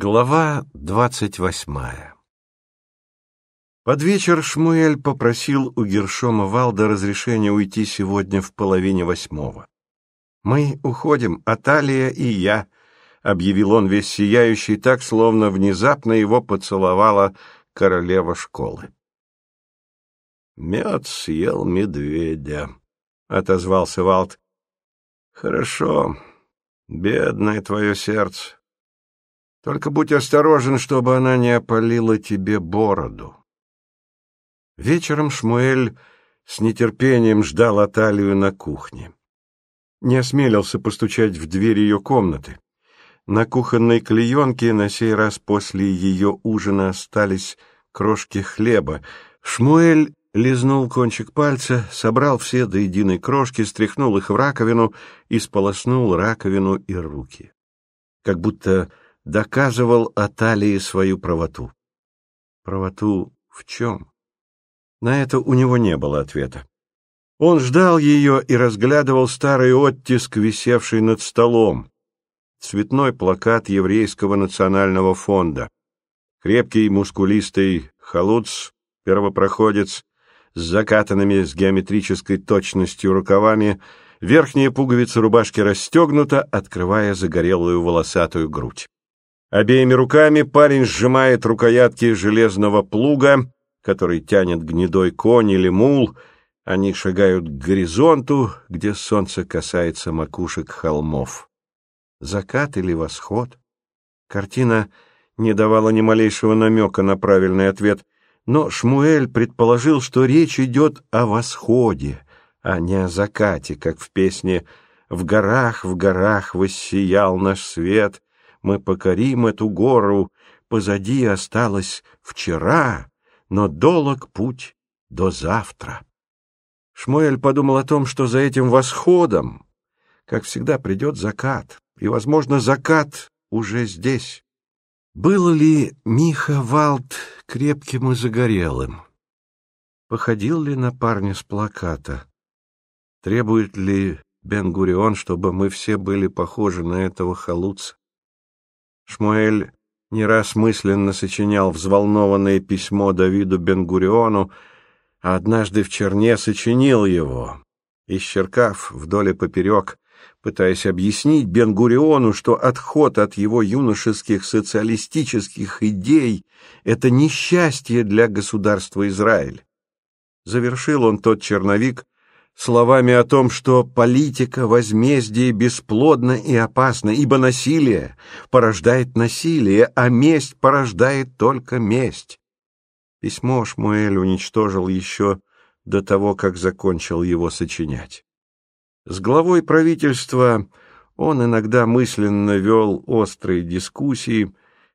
Глава двадцать восьмая Под вечер Шмуэль попросил у Гершома Валда разрешения уйти сегодня в половине восьмого. «Мы уходим, Аталия и я», — объявил он весь сияющий, так, словно внезапно его поцеловала королева школы. «Мед съел медведя», — отозвался Валд. «Хорошо, бедное твое сердце. Только будь осторожен, чтобы она не опалила тебе бороду». Вечером Шмуэль с нетерпением ждал Аталию на кухне. Не осмелился постучать в дверь ее комнаты. На кухонной клеенке на сей раз после ее ужина остались крошки хлеба. Шмуэль лизнул кончик пальца, собрал все до единой крошки, стряхнул их в раковину и сполоснул раковину и руки. Как будто доказывал Аталии свою правоту. Правоту в чем? На это у него не было ответа. Он ждал ее и разглядывал старый оттиск, висевший над столом. Цветной плакат Еврейского национального фонда. Крепкий, мускулистый халуц, первопроходец, с закатанными с геометрической точностью рукавами, верхняя пуговица рубашки расстегнута, открывая загорелую волосатую грудь. Обеими руками парень сжимает рукоятки железного плуга, который тянет гнедой конь или мул. Они шагают к горизонту, где солнце касается макушек холмов. Закат или восход? Картина не давала ни малейшего намека на правильный ответ — но Шмуэль предположил, что речь идет о восходе, а не о закате, как в песне «В горах, в горах воссиял наш свет, мы покорим эту гору, позади осталось вчера, но долог путь до завтра». Шмуэль подумал о том, что за этим восходом, как всегда, придет закат, и, возможно, закат уже здесь. Был ли Миха Валд крепким и загорелым? Походил ли на парня с плаката? Требует ли Бен-Гурион, чтобы мы все были похожи на этого халуца? Шмуэль не раз мысленно сочинял взволнованное письмо Давиду Бен-Гуриону, а однажды в черне сочинил его, исчеркав вдоль и поперек пытаясь объяснить Бен-Гуриону, что отход от его юношеских социалистических идей — это несчастье для государства Израиль. Завершил он тот черновик словами о том, что политика возмездия бесплодна и опасна, ибо насилие порождает насилие, а месть порождает только месть. Письмо Шмуэль уничтожил еще до того, как закончил его сочинять. С главой правительства он иногда мысленно вел острые дискуссии,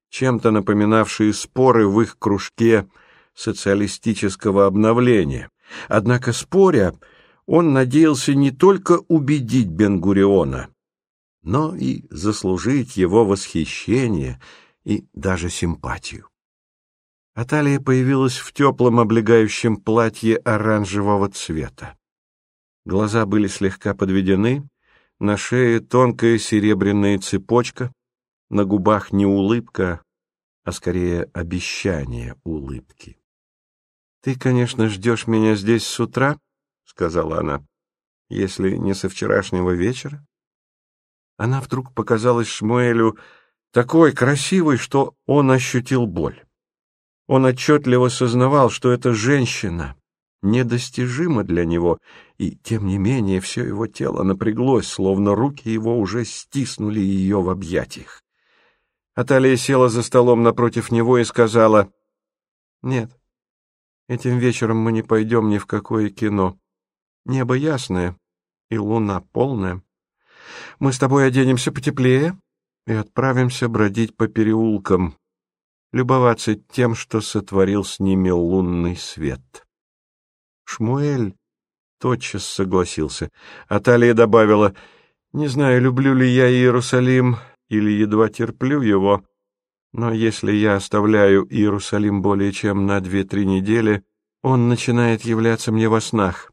чем-то напоминавшие споры в их кружке социалистического обновления. Однако, споря, он надеялся не только убедить Бенгуриона, но и заслужить его восхищение и даже симпатию. Аталия появилась в теплом облегающем платье оранжевого цвета. Глаза были слегка подведены, на шее тонкая серебряная цепочка, на губах не улыбка, а скорее обещание улыбки. — Ты, конечно, ждешь меня здесь с утра, — сказала она, — если не со вчерашнего вечера. Она вдруг показалась Шмуэлю такой красивой, что он ощутил боль. Он отчетливо сознавал, что эта женщина недостижима для него, и, тем не менее, все его тело напряглось, словно руки его уже стиснули ее в объятиях. Аталия села за столом напротив него и сказала, «Нет, этим вечером мы не пойдем ни в какое кино. Небо ясное и луна полная. Мы с тобой оденемся потеплее и отправимся бродить по переулкам, любоваться тем, что сотворил с ними лунный свет». Шмуэль тотчас согласился. А Талия добавила, «Не знаю, люблю ли я Иерусалим или едва терплю его, но если я оставляю Иерусалим более чем на две-три недели, он начинает являться мне во снах,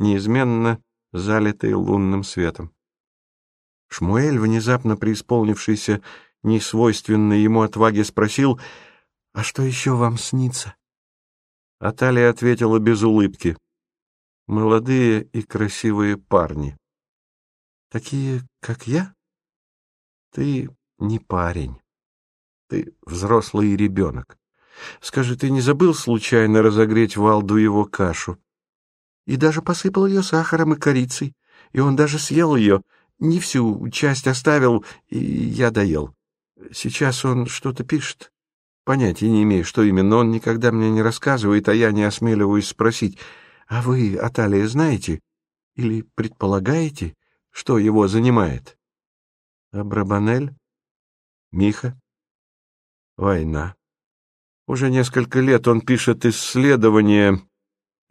неизменно залитый лунным светом». Шмуэль, внезапно преисполнившийся несвойственной ему отваге, спросил, «А что еще вам снится?» Аталия ответила без улыбки, «Молодые и красивые парни». «Такие, как я?» «Ты не парень. Ты взрослый ребенок. Скажи, ты не забыл случайно разогреть Валду его кашу? И даже посыпал ее сахаром и корицей, и он даже съел ее, не всю часть оставил, и я доел. Сейчас он что-то пишет. Понятия не имею, что именно, он никогда мне не рассказывает, а я не осмеливаюсь спросить. А вы, Аталия, знаете или предполагаете, что его занимает? А Брабанель? Миха? Война. Уже несколько лет он пишет исследование,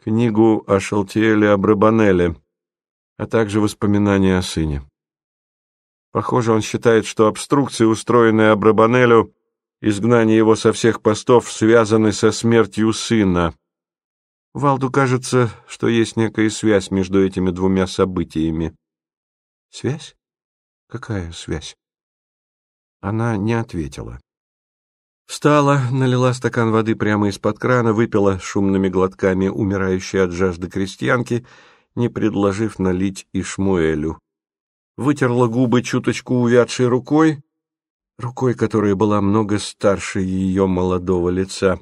книгу о Шалтиэле Абрабанеле, а также воспоминания о сыне. Похоже, он считает, что обструкции, устроенные Абрабанелю, изгнание его со всех постов, связаны со смертью сына. Валду кажется, что есть некая связь между этими двумя событиями. Связь? Какая связь? Она не ответила. Встала, налила стакан воды прямо из-под крана, выпила шумными глотками умирающей от жажды крестьянки, не предложив налить и Шмуэлю. Вытерла губы чуточку увядшей рукой, рукой, которая была много старше ее молодого лица.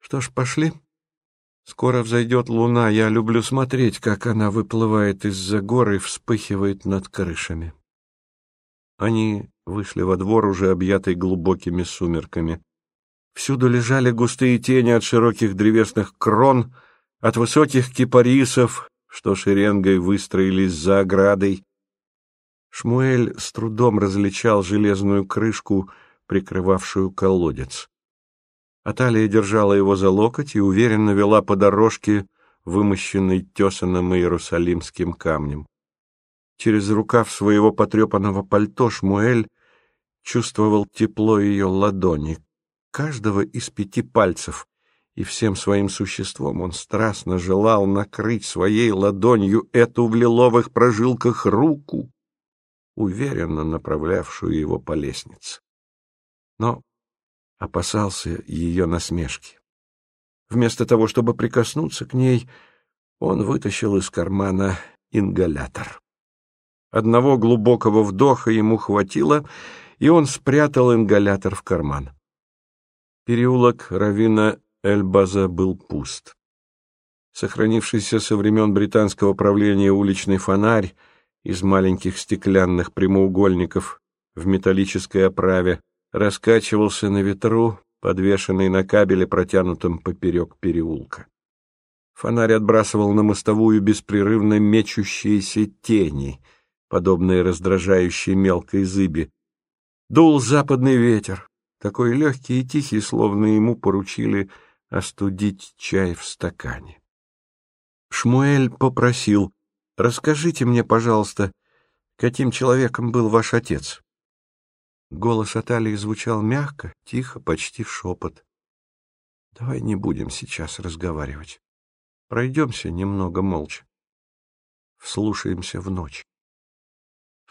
Что ж, пошли. Скоро взойдет луна, я люблю смотреть, как она выплывает из-за гор и вспыхивает над крышами. Они вышли во двор, уже объятый глубокими сумерками. Всюду лежали густые тени от широких древесных крон, от высоких кипарисов, что шеренгой выстроились за оградой. Шмуэль с трудом различал железную крышку, прикрывавшую колодец. Аталия держала его за локоть и уверенно вела по дорожке, вымощенной тесаным иерусалимским камнем. Через рукав своего потрепанного пальто Шмуэль чувствовал тепло ее ладони, каждого из пяти пальцев, и всем своим существом он страстно желал накрыть своей ладонью эту в лиловых прожилках руку, уверенно направлявшую его по лестнице. Но опасался ее насмешки. Вместо того, чтобы прикоснуться к ней, он вытащил из кармана ингалятор. Одного глубокого вдоха ему хватило, и он спрятал ингалятор в карман. Переулок Равина Эльбаза был пуст. Сохранившийся со времен британского правления уличный фонарь из маленьких стеклянных прямоугольников в металлической оправе раскачивался на ветру, подвешенный на кабеле, протянутом поперек переулка. Фонарь отбрасывал на мостовую беспрерывно мечущиеся тени — подобные раздражающей мелкой зыби. Дул западный ветер, такой легкий и тихий, словно ему поручили остудить чай в стакане. Шмуэль попросил, «Расскажите мне, пожалуйста, каким человеком был ваш отец?» Голос Аталии звучал мягко, тихо, почти шепот. «Давай не будем сейчас разговаривать. Пройдемся немного молча. Вслушаемся в ночь.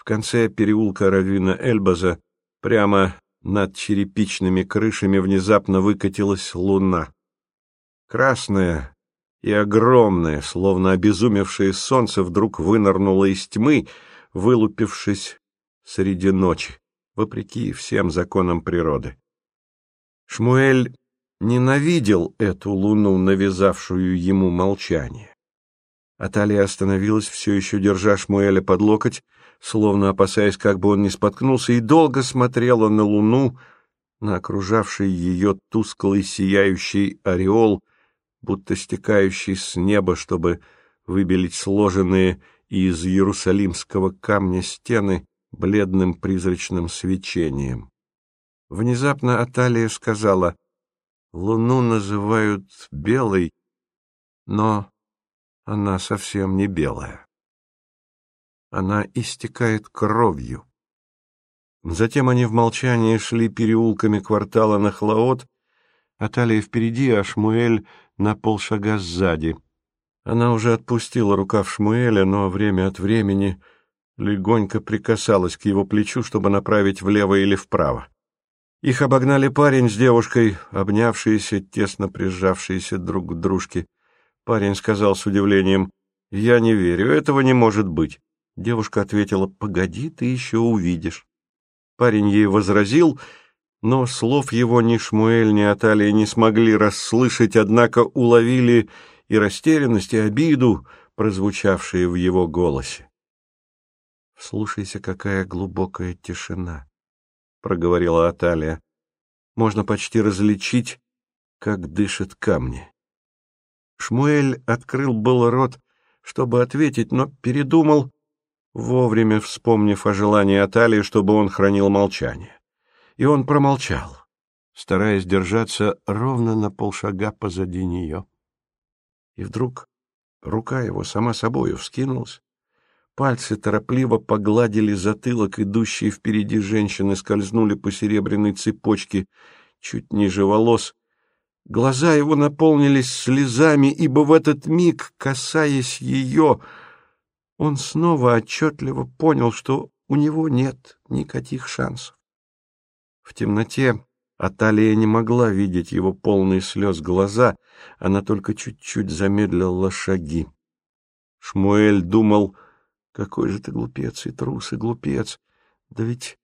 В конце переулка Равина Эльбаза, прямо над черепичными крышами, внезапно выкатилась луна. Красная и огромная, словно обезумевшее солнце, вдруг вынырнуло из тьмы, вылупившись среди ночи, вопреки всем законам природы. Шмуэль ненавидел эту луну, навязавшую ему молчание. Аталия остановилась, все еще держа Шмуэля под локоть, словно опасаясь, как бы он не споткнулся, и долго смотрела на луну, на окружавший ее тусклый сияющий ореол, будто стекающий с неба, чтобы выбелить сложенные из иерусалимского камня стены бледным призрачным свечением. Внезапно Аталия сказала, «Луну называют белой, но она совсем не белая» она истекает кровью. Затем они в молчании шли переулками квартала на Нахлаот, Аталия впереди, а Шмуэль на полшага сзади. Она уже отпустила рукав Шмуэля, но время от времени легонько прикасалась к его плечу, чтобы направить влево или вправо. Их обогнали парень с девушкой, обнявшиеся, тесно прижавшиеся друг к дружке. Парень сказал с удивлением, «Я не верю, этого не может быть». Девушка ответила, «Погоди, ты еще увидишь». Парень ей возразил, но слов его ни Шмуэль, ни Аталия не смогли расслышать, однако уловили и растерянность, и обиду, прозвучавшие в его голосе. «Слушайся, какая глубокая тишина», — проговорила Аталия. «Можно почти различить, как дышат камни». Шмуэль открыл был рот, чтобы ответить, но передумал, вовремя вспомнив о желании Аталии, чтобы он хранил молчание. И он промолчал, стараясь держаться ровно на полшага позади нее. И вдруг рука его сама собою вскинулась, пальцы торопливо погладили затылок идущей впереди женщины, скользнули по серебряной цепочке чуть ниже волос, Глаза его наполнились слезами, ибо в этот миг, касаясь ее, он снова отчетливо понял, что у него нет никаких шансов. В темноте Аталия не могла видеть его полные слез глаза, она только чуть-чуть замедлила шаги. Шмуэль думал, какой же ты глупец и трус, и глупец. Да ведь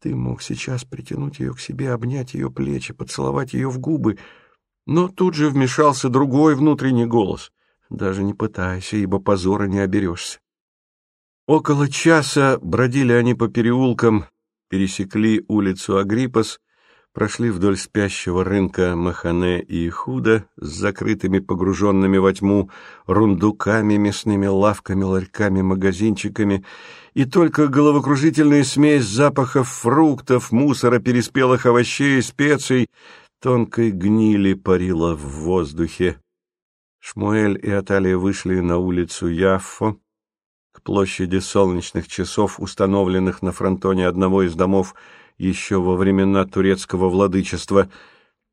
ты мог сейчас притянуть ее к себе, обнять ее плечи, поцеловать ее в губы — но тут же вмешался другой внутренний голос. Даже не пытайся, ибо позора не оберешься. Около часа бродили они по переулкам, пересекли улицу Агриппас, прошли вдоль спящего рынка Махане и Худа с закрытыми, погруженными во тьму, рундуками, мясными лавками, ларьками, магазинчиками, и только головокружительная смесь запахов фруктов, мусора, переспелых овощей и специй тонкой гнили парила в воздухе. Шмуэль и Аталия вышли на улицу Яффо, к площади солнечных часов, установленных на фронтоне одного из домов еще во времена турецкого владычества.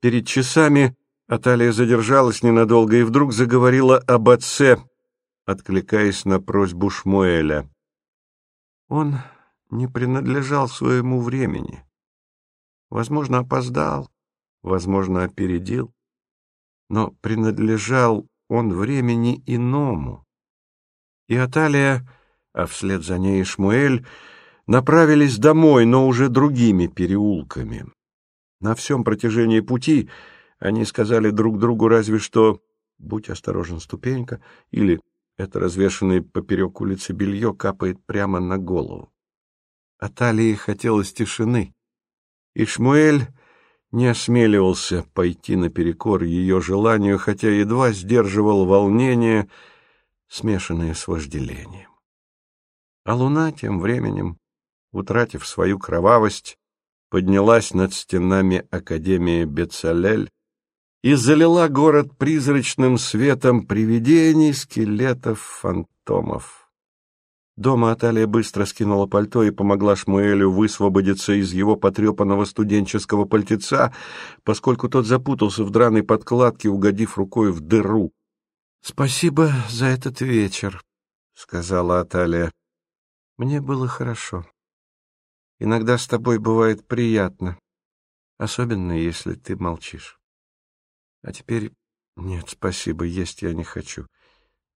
Перед часами Аталия задержалась ненадолго и вдруг заговорила об отце, откликаясь на просьбу Шмуэля. Он не принадлежал своему времени. Возможно, опоздал, возможно, опередил, но принадлежал он времени иному. И Аталия, а вслед за ней Шмуэль, направились домой, но уже другими переулками. На всем протяжении пути они сказали друг другу разве что «Будь осторожен, ступенька» или «Это развешанное поперек улицы белье капает прямо на голову». Аталии хотелось тишины, и Шмуэль не осмеливался пойти наперекор ее желанию, хотя едва сдерживал волнение, смешанное с вожделением. А луна тем временем, утратив свою кровавость, поднялась над стенами Академии Бецалель и залила город призрачным светом привидений, скелетов, фантомов. Дома Аталия быстро скинула пальто и помогла Шмуэлю высвободиться из его потрепанного студенческого пальтеца, поскольку тот запутался в драной подкладке, угодив рукой в дыру. — Спасибо за этот вечер, — сказала Аталия. — Мне было хорошо. Иногда с тобой бывает приятно, особенно если ты молчишь. А теперь нет, спасибо, есть я не хочу. —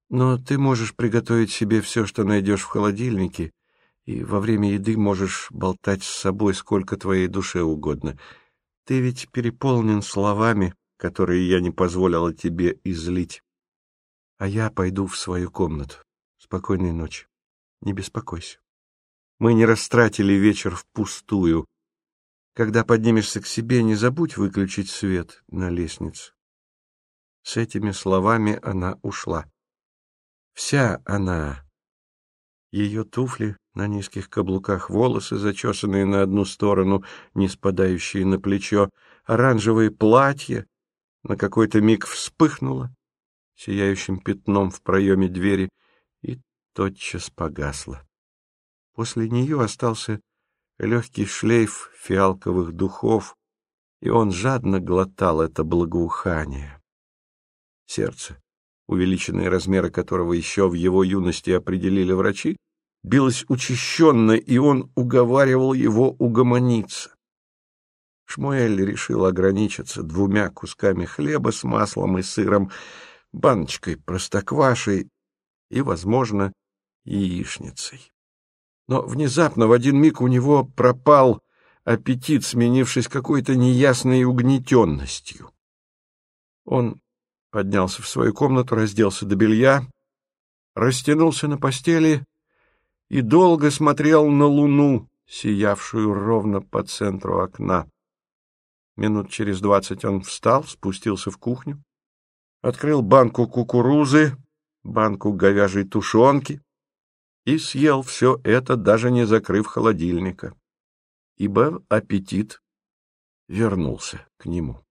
но ты можешь приготовить себе все, что найдешь в холодильнике, и во время еды можешь болтать с собой сколько твоей душе угодно. Ты ведь переполнен словами, которые я не позволила тебе излить. А я пойду в свою комнату. Спокойной ночи. Не беспокойся. Мы не растратили вечер впустую. Когда поднимешься к себе, не забудь выключить свет на лестнице. С этими словами она ушла. Вся она. Ее туфли на низких каблуках, волосы, зачесанные на одну сторону, не спадающие на плечо, оранжевое платье на какой-то миг вспыхнуло сияющим пятном в проеме двери и тотчас погасло. После нее остался легкий шлейф фиалковых духов, и он жадно глотал это благоухание. Сердце увеличенные размеры которого еще в его юности определили врачи, билось учащенно, и он уговаривал его угомониться. Шмуэль решил ограничиться двумя кусками хлеба с маслом и сыром, баночкой простоквашей и, возможно, яичницей. Но внезапно в один миг у него пропал аппетит, сменившись какой-то неясной угнетенностью. Он поднялся в свою комнату, разделся до белья, растянулся на постели и долго смотрел на луну, сиявшую ровно по центру окна. Минут через двадцать он встал, спустился в кухню, открыл банку кукурузы, банку говяжьей тушенки и съел все это, даже не закрыв холодильника, ибо аппетит вернулся к нему.